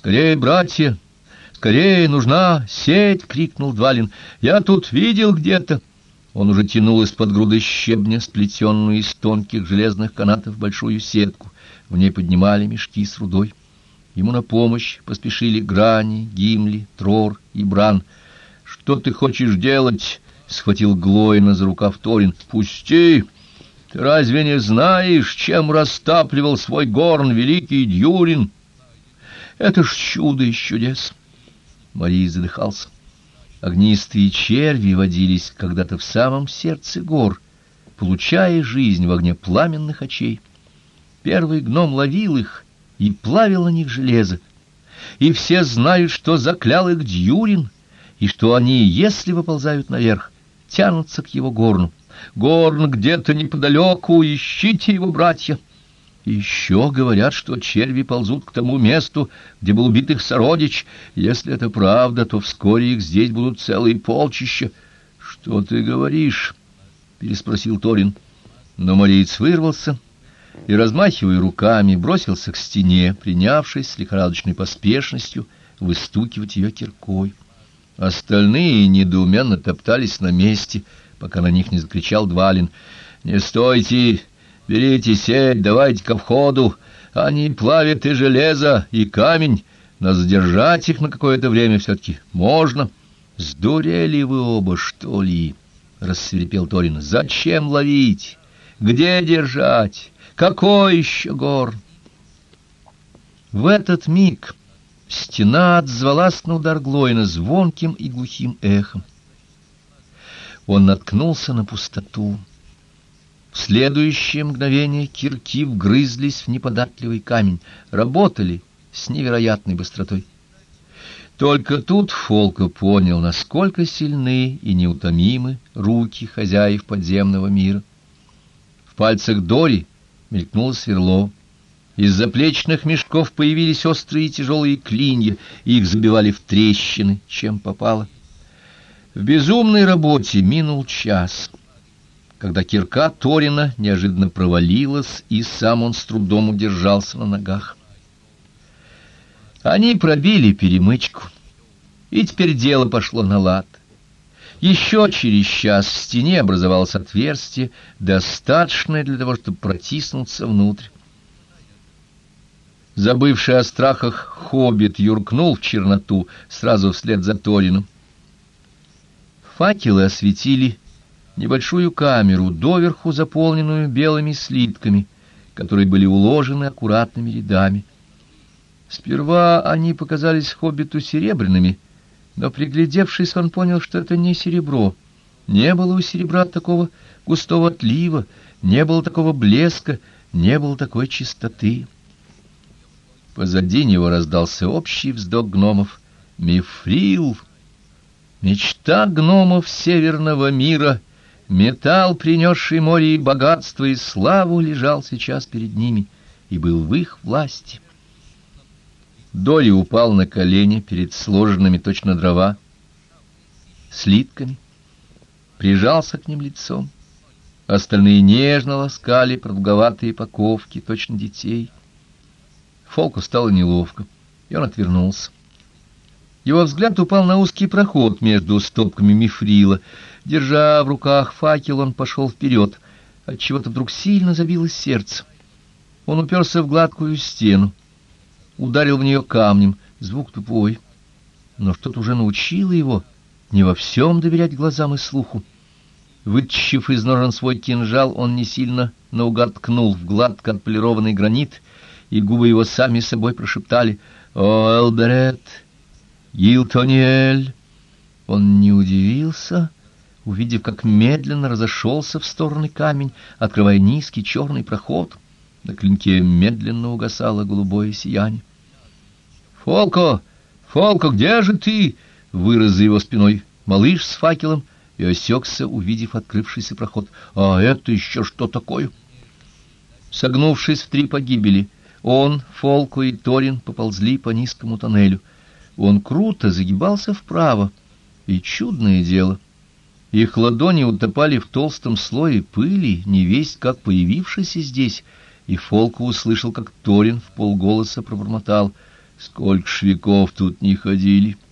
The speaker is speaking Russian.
«Скорее, братья! Скорее, нужна сеть!» — крикнул Двалин. «Я тут видел где-то!» Он уже тянул из-под груды щебня, сплетенную из тонких железных канатов, большую сетку. В ней поднимали мешки с рудой. Ему на помощь поспешили Грани, Гимли, Трор и Бран. «Что ты хочешь делать?» — схватил Глоина за рукав Торин. «Пусти! Ты разве не знаешь, чем растапливал свой горн великий Дьюрин?» «Это ж чудо из чудес!» Марий задыхался. Огнистые черви водились когда-то в самом сердце гор, получая жизнь в огне пламенных очей. Первый гном ловил их и плавил на них железо. И все знают, что заклял их Дьюрин, и что они, если выползают наверх, тянутся к его горну. Горн где-то неподалеку, ищите его, братья. Еще говорят, что черви ползут к тому месту, где был убит их сородич. Если это правда, то вскоре их здесь будут целые полчища. — Что ты говоришь? — переспросил Торин. Но Мариец вырвался и, размахивая руками, бросился к стене, принявшись с лихорадочной поспешностью выстукивать ее киркой. Остальные недоуменно топтались на месте, пока на них не закричал Двалин. — Не стойте! Берите сеть, давайте ко входу. Они плавят и железо, и камень, но задержать их на какое-то время все-таки можно. Сдурели вы оба, что ли? — рассверепел Торин. — Зачем ловить? Где держать? Какой еще гор? В этот миг стена отзвалась на удар Глоина звонким и глухим эхом. Он наткнулся на пустоту. В следующее мгновение кирки вгрызлись в неподатливый камень, работали с невероятной быстротой. Только тут Фолка понял, насколько сильны и неутомимы руки хозяев подземного мира. В пальцах Дори мелькнуло сверло. Из заплечных мешков появились острые тяжелые клинья, и их забивали в трещины, чем попало. В безумной работе минул час — когда кирка Торина неожиданно провалилась, и сам он с трудом удержался на ногах. Они пробили перемычку, и теперь дело пошло на лад. Еще через час в стене образовалось отверстие, достаточное для того, чтобы протиснуться внутрь. Забывший о страхах хоббит юркнул в черноту сразу вслед за Торином. Факелы осветили небольшую камеру, доверху заполненную белыми слитками, которые были уложены аккуратными рядами. Сперва они показались хоббиту серебряными, но, приглядевшись, он понял, что это не серебро. Не было у серебра такого густого отлива, не было такого блеска, не было такой чистоты. Позади него раздался общий вздох гномов. «Мифрил! Мечта гномов северного мира!» Металл, принесший море и богатство, и славу, лежал сейчас перед ними и был в их власти. Доли упал на колени перед сложенными точно дрова, слитками, прижался к ним лицом. Остальные нежно ласкали продолговатые паковки, точно детей. Фолку стало неловко, и он отвернулся. Его взгляд упал на узкий проход между стопками мифрила — Держа в руках факел, он пошел вперед. Отчего-то вдруг сильно забилось сердце. Он уперся в гладкую стену, ударил в нее камнем. Звук тупой. Но что-то уже научило его не во всем доверять глазам и слуху. Вытащив из ножен свой кинжал, он не сильно наугад ткнул в гладко отполированный гранит, и губы его сами собой прошептали «О, Элберет! Гилтониэль!» Он не удивился увидев, как медленно разошелся в стороны камень, открывая низкий черный проход. На клинке медленно угасало голубое сияние. «Фолко! Фолко, где же ты?» — вырос за его спиной малыш с факелом и осекся, увидев открывшийся проход. «А это еще что такое?» Согнувшись в три погибели, он, Фолко и Торин поползли по низкому тоннелю. Он круто загибался вправо, и чудное дело — их ладони утопали в толстом слое пыли, невесть как появившейся здесь, и Фолку услышал, как Торин в полголоса пробормотал. Сколько ж веков тут не ходили. —